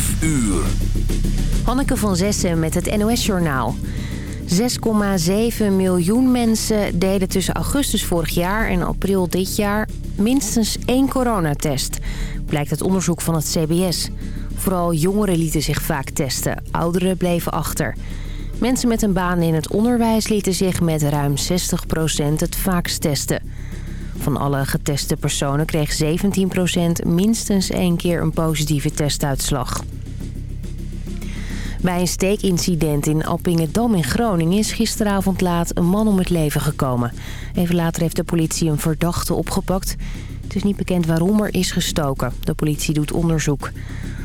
5 uur. Hanneke van Zessen met het NOS-journaal. 6,7 miljoen mensen deden tussen augustus vorig jaar en april dit jaar minstens één coronatest. Blijkt uit onderzoek van het CBS. Vooral jongeren lieten zich vaak testen, ouderen bleven achter. Mensen met een baan in het onderwijs lieten zich met ruim 60% het vaakst testen. Van alle geteste personen kreeg 17% minstens één keer een positieve testuitslag. Bij een steekincident in Appingedam in Groningen is gisteravond laat een man om het leven gekomen. Even later heeft de politie een verdachte opgepakt. Het is niet bekend waarom er is gestoken. De politie doet onderzoek.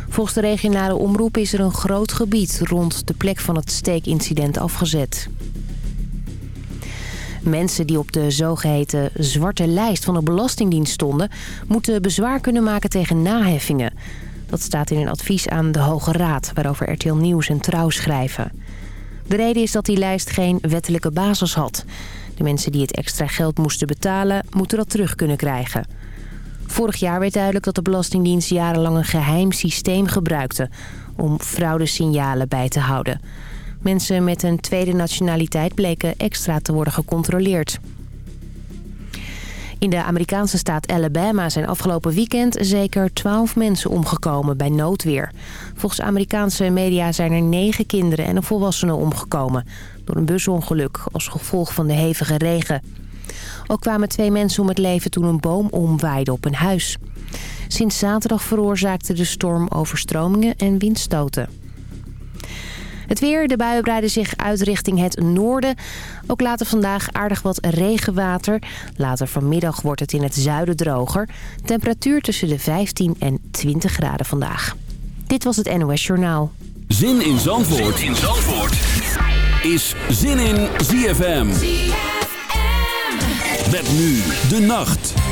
Volgens de regionale omroep is er een groot gebied rond de plek van het steekincident afgezet. Mensen die op de zogeheten zwarte lijst van de Belastingdienst stonden... moeten bezwaar kunnen maken tegen naheffingen. Dat staat in een advies aan de Hoge Raad... waarover RTL Nieuws en Trouw schrijven. De reden is dat die lijst geen wettelijke basis had. De mensen die het extra geld moesten betalen... moeten dat terug kunnen krijgen. Vorig jaar werd duidelijk dat de Belastingdienst jarenlang een geheim systeem gebruikte... om fraudesignalen bij te houden... Mensen met een tweede nationaliteit bleken extra te worden gecontroleerd. In de Amerikaanse staat Alabama zijn afgelopen weekend zeker 12 mensen omgekomen bij noodweer. Volgens Amerikaanse media zijn er 9 kinderen en een volwassene omgekomen... door een busongeluk als gevolg van de hevige regen. Ook kwamen twee mensen om het leven toen een boom omwaaide op een huis. Sinds zaterdag veroorzaakte de storm overstromingen en windstoten. Het weer, de buien breiden zich uit richting het noorden. Ook later vandaag aardig wat regenwater. Later vanmiddag wordt het in het zuiden droger. Temperatuur tussen de 15 en 20 graden vandaag. Dit was het NOS Journaal. Zin in Zandvoort, zin in Zandvoort. is Zin in ZFM. ZFM. Met nu de nacht.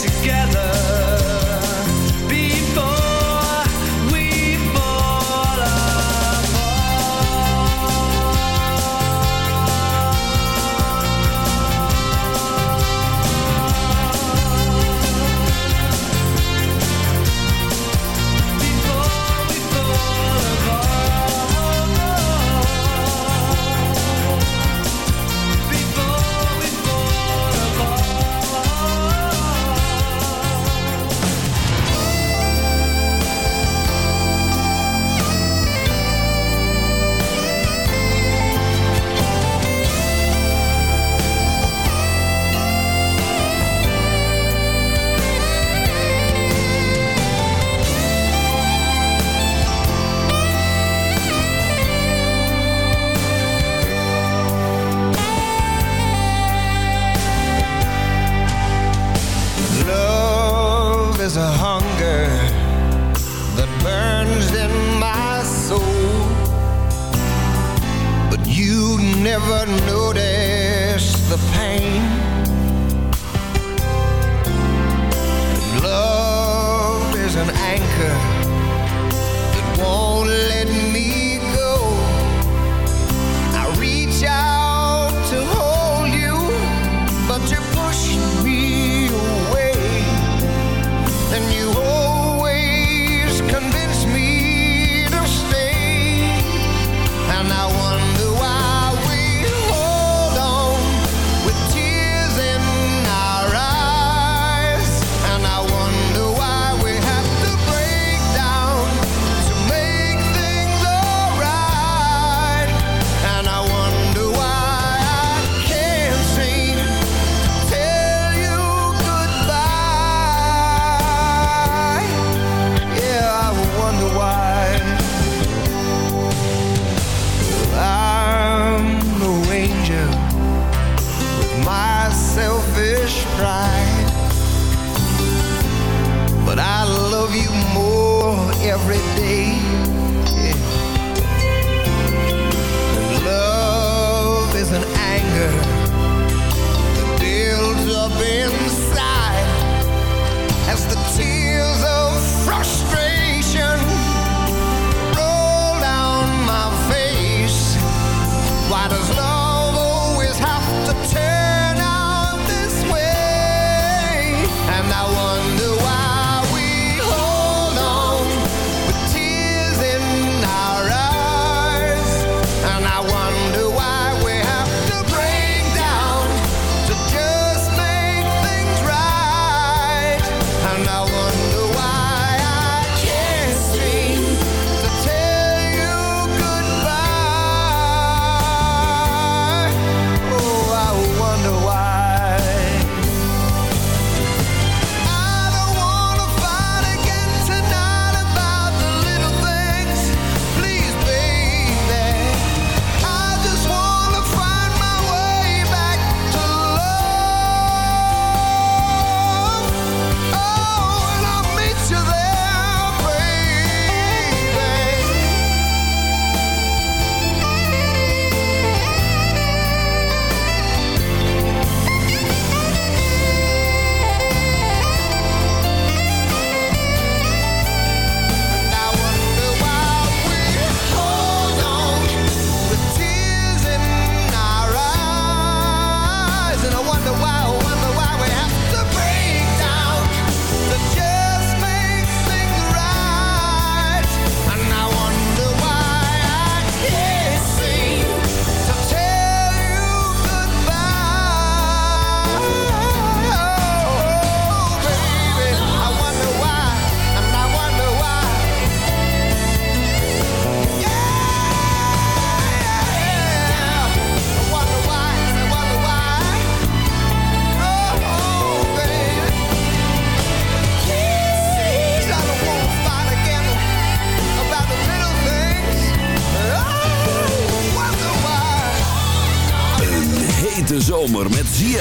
together.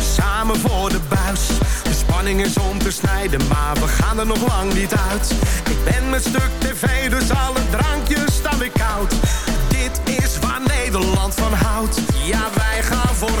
Samen voor de buis. De spanning is om te snijden, maar we gaan er nog lang niet uit. Ik ben met stuk tv, dus alle drankjes staan weer koud. Dit is waar Nederland van houdt. Ja, wij gaan voor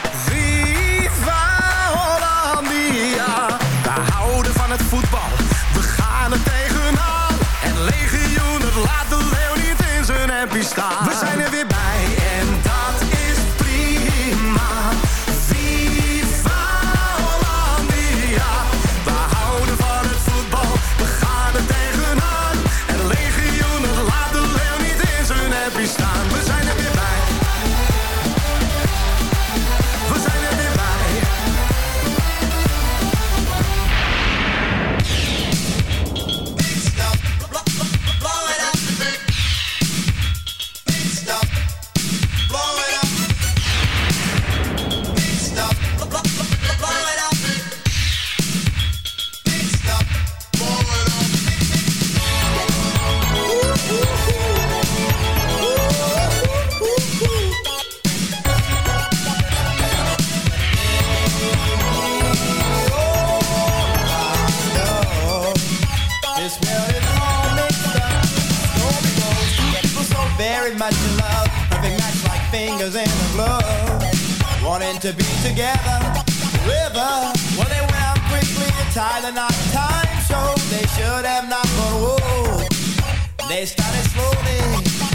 To be together. River, well they went out quickly to tie the knot. Time showed they should have not, but whoa. They started slowly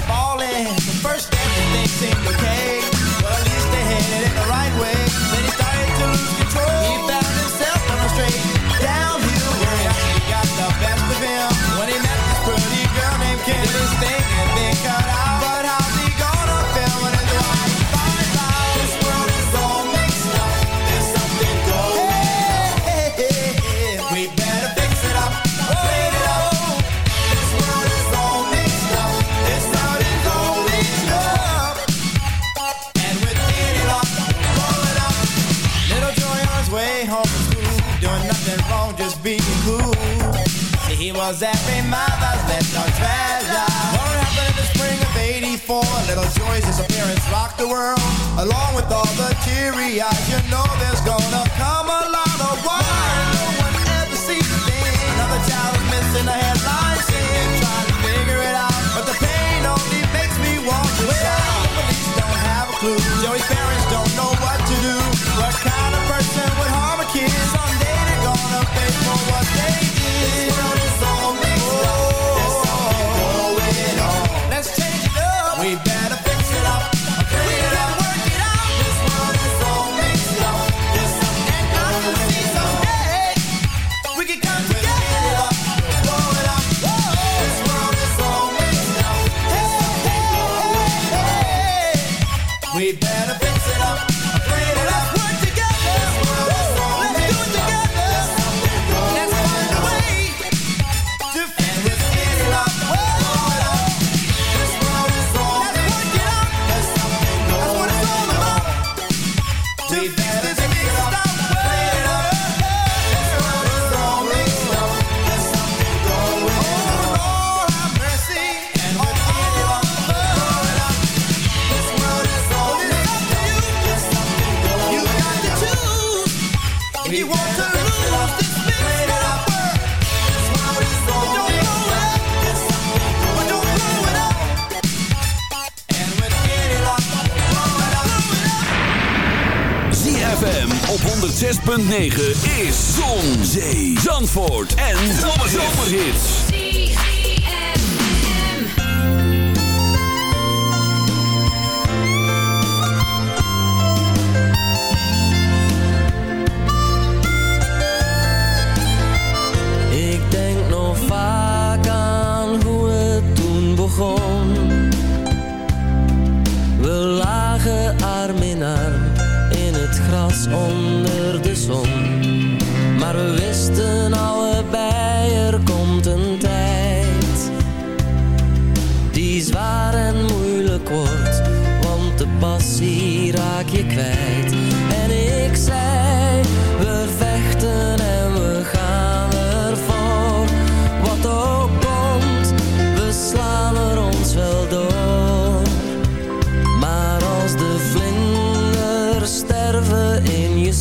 falling. The first they seemed okay. Rocked the world. Along with all the teary eyes, you know there's gonna come a lot of war. No one ever sees a thing. Another child is missing a headline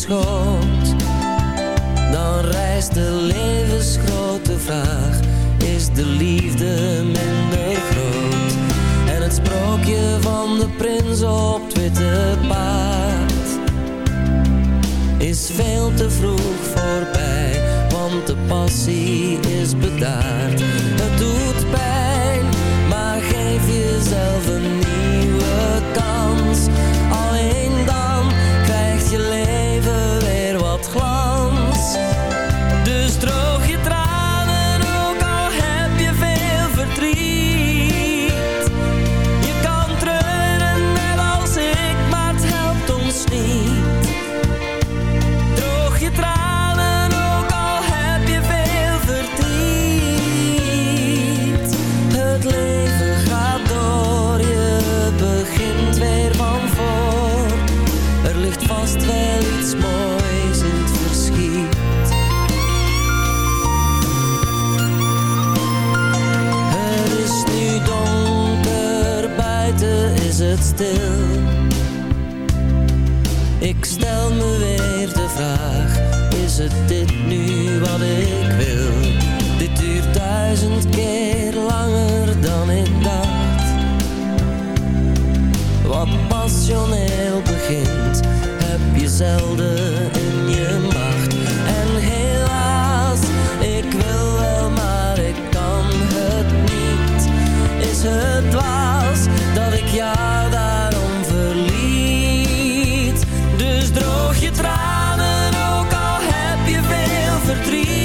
그. triste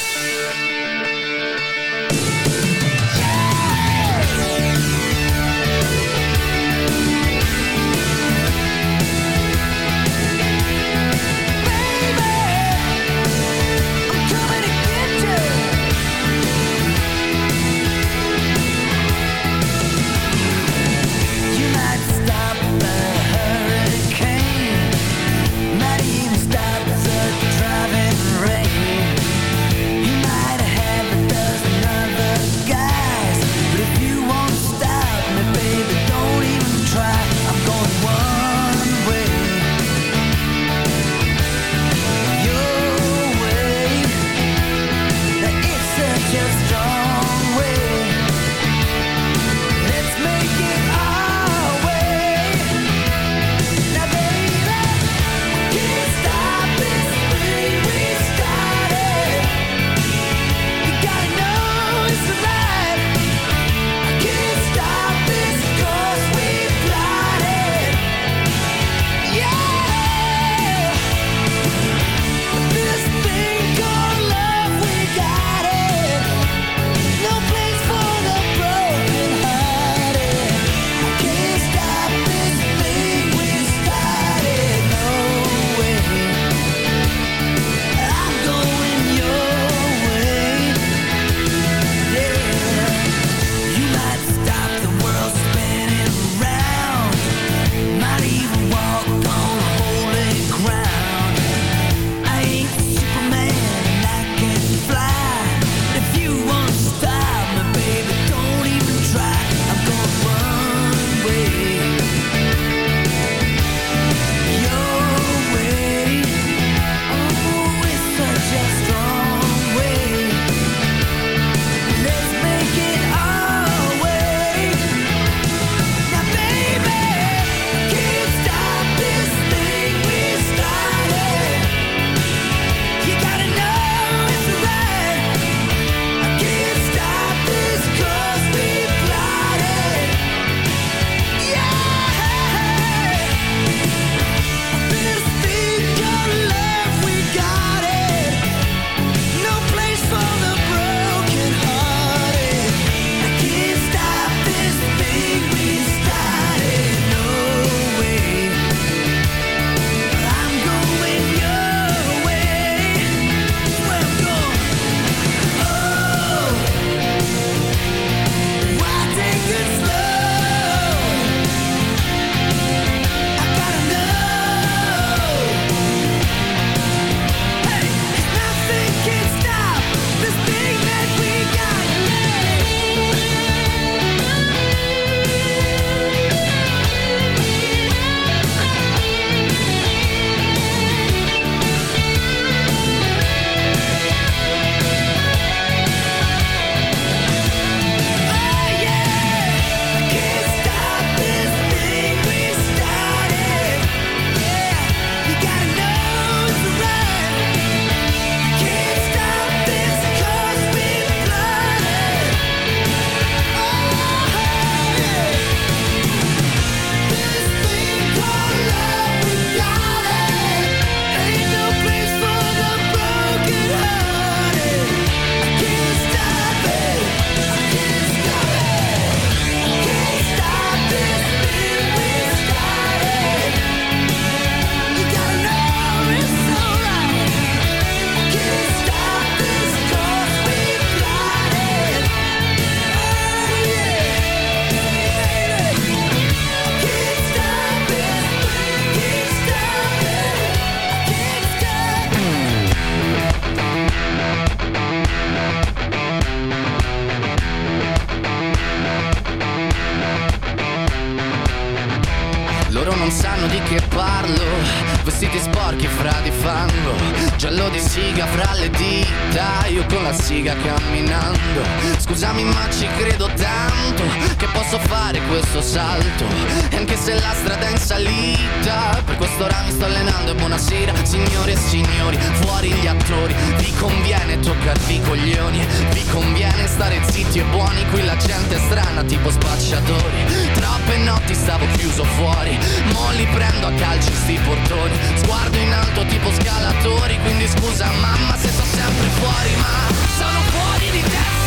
Signore e signori, fuori gli attori. Vi conviene toccarvi i coglioni Vi conviene stare zitti e buoni. Qui la gente è strana tipo spacciatori. Troppe notti stavo chiuso fuori Mo li prendo a calci sti portoni. Sguardo in alto tipo scalatori Quindi scusa mamma se sto sempre fuori Ma sono fuori di testa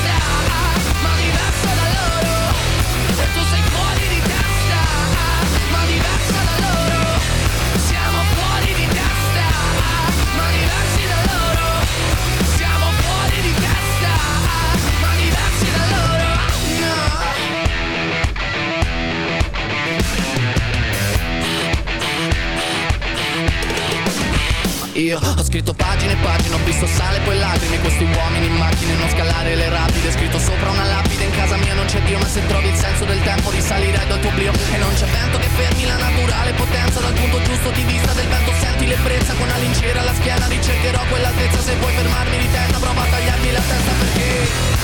Io. Ho scritto pagine e pagine, ho visto sale poi lacrime. Questi uomini in macchine, non scalare le rapide. Scritto sopra una lapide, in casa mia non c'è Dio Ma se trovi il senso del tempo risalirai dal tuo oblio. E non c'è vento che fermi la naturale potenza. Dal punto giusto di vista del vento senti l'ebbrezza. Con una lincera alla schiena ricercherò quell'altezza. Se vuoi fermarmi di testa prova a tagliarmi la testa perché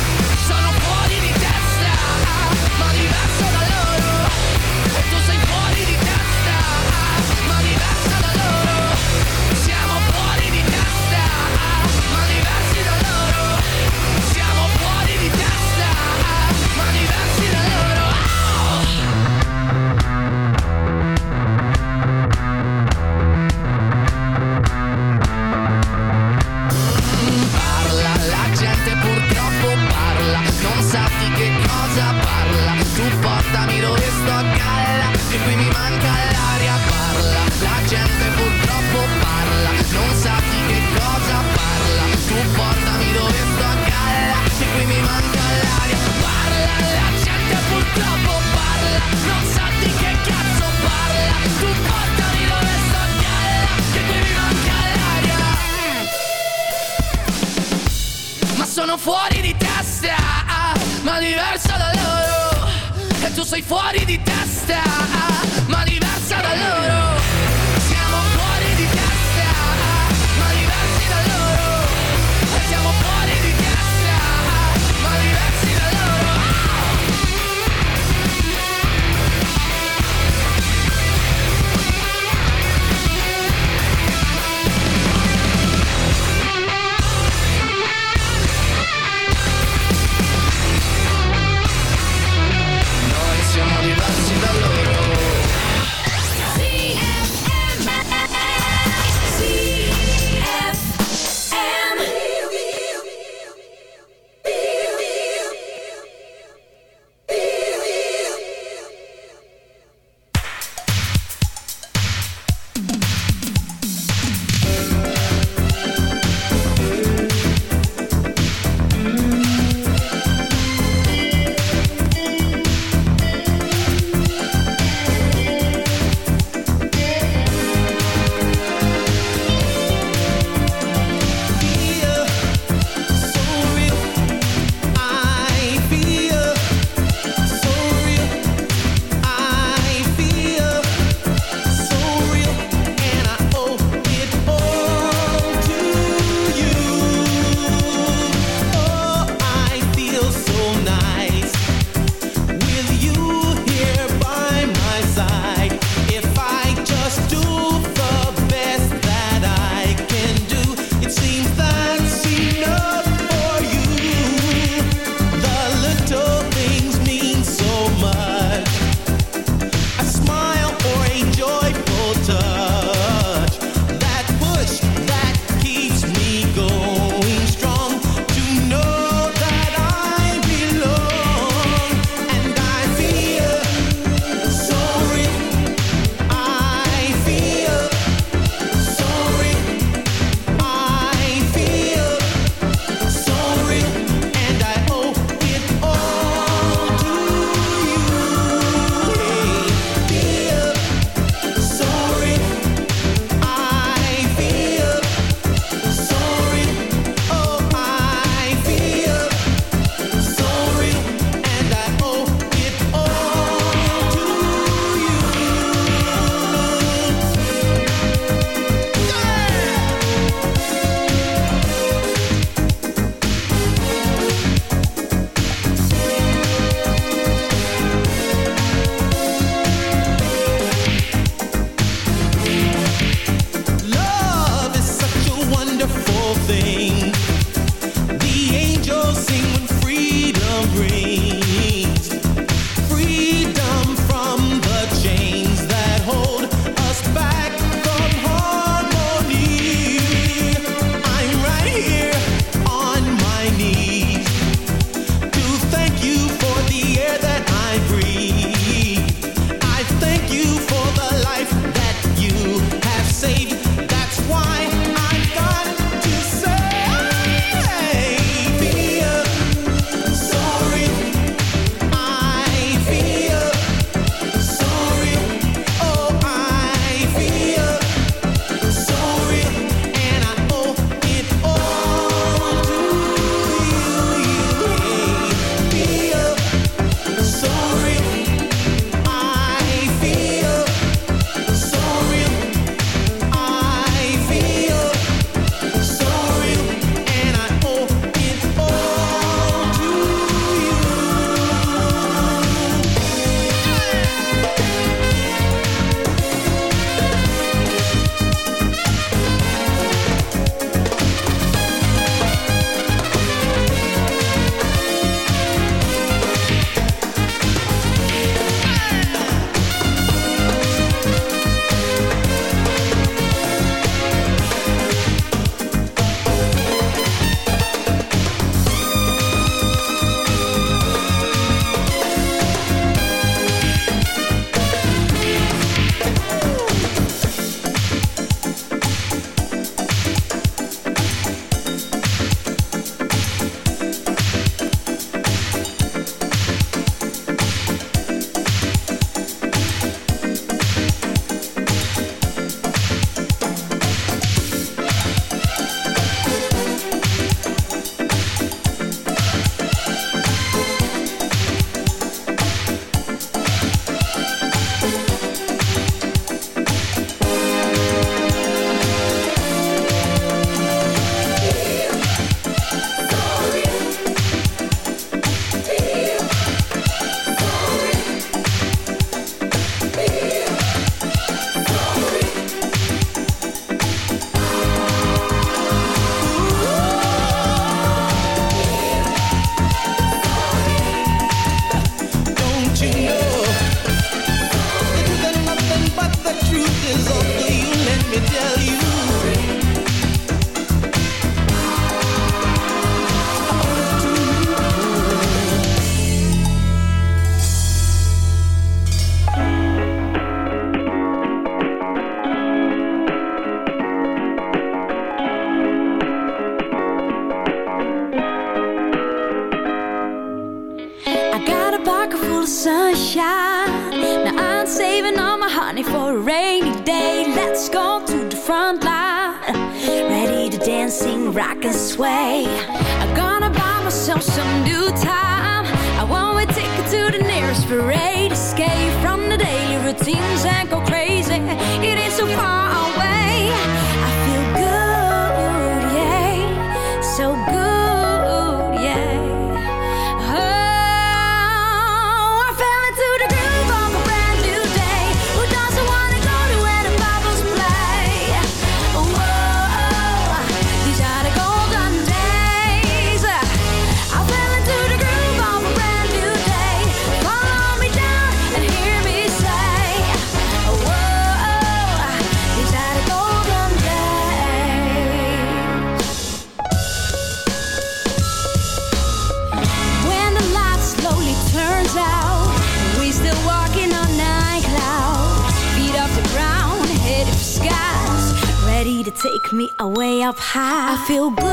feel good.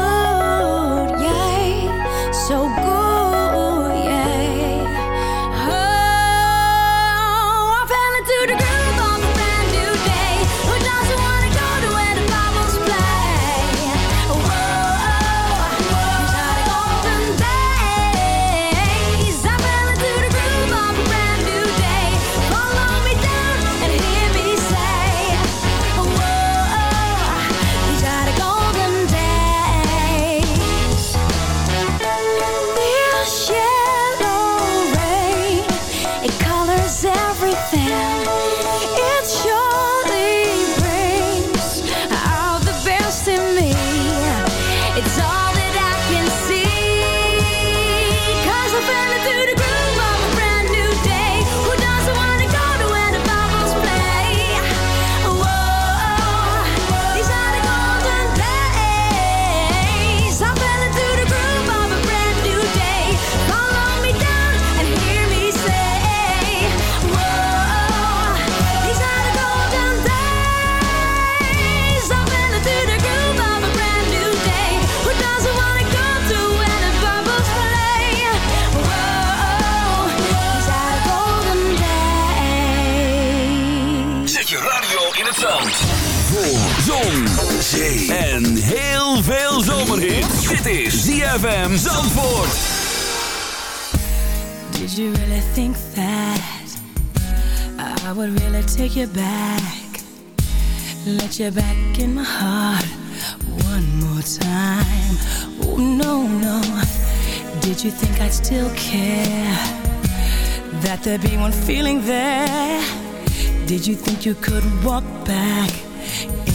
Zon, zee en heel veel zomerhit. Dit is ZFM Zandvoort. Did you really think that I would really take you back? Let you back in my heart one more time. Oh no, no. Did you think I'd still care? That there'd be one feeling there? Did you think you could walk back?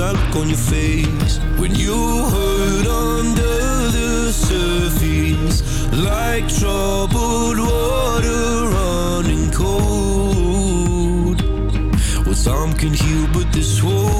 That look on your face when you hurt under the surface, like troubled water running cold. Well, some can heal, but this won't.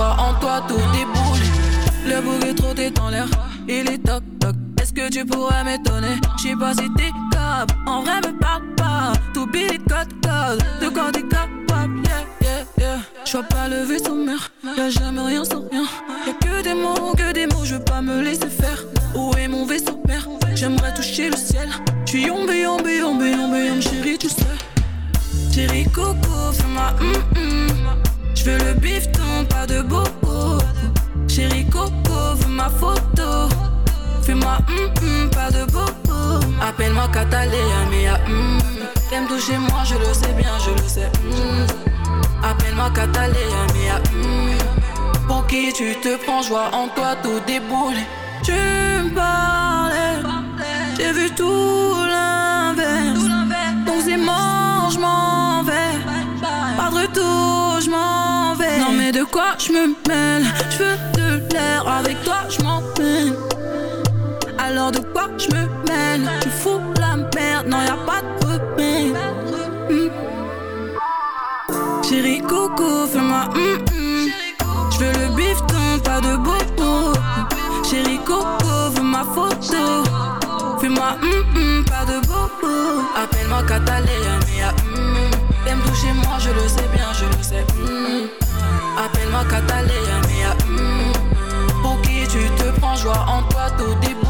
En toi, tout déboule. Le trop est dans l'air, il est toc toc. Est-ce que tu pourrais m'étonner? J'sais pas si t'es capable, en vrai me parle pas. Tout billet code code, de quoi t'es capable, yeah, yeah, yeah. J'vois pas le vaisseau mère, y'a jamais rien sans rien. Y'a que des mots, que des mots, je veux pas me laisser faire. Où est mon vaisseau père? J'aimerais toucher le ciel. J'suis yombe, yombe, yombe, yombe, yombe, chérie, tu sais. Chérie Coco, fais-moi hum hum. J'veux le bifton, pas de bobo. Chérie Coco, veux ma photo. Fais-moi hum hum, pas de bobo. Appelle-moi Catalina, mia hum. T'aimes toucher moi, je le sais bien, je le sais. hum. Appelle-moi Catalina, mia hum. Pour qui tu te prends, joie en toi, tout déboule. Tu me parlais, j'ai vu tout l'inverse. De quoi je me mêle Je veux de l'air, avec toi je m'en peine. Alors de quoi je me mêle? Tu fous la merde, non y'a pas de remède. Hmm. Chérie Coco, fais-moi hum hum. Je veux le bifton, pas de bobo. Chérie Coco, veux ma photo. Fais-moi hum hum, pas de bobo. Appelle-moi Catalina, mia hum. T'aimes toucher moi, je le sais bien, je le sais. Appelle-moi Catalina, mia hum. Pour qui tu te prends, joie en toi, tout déboule.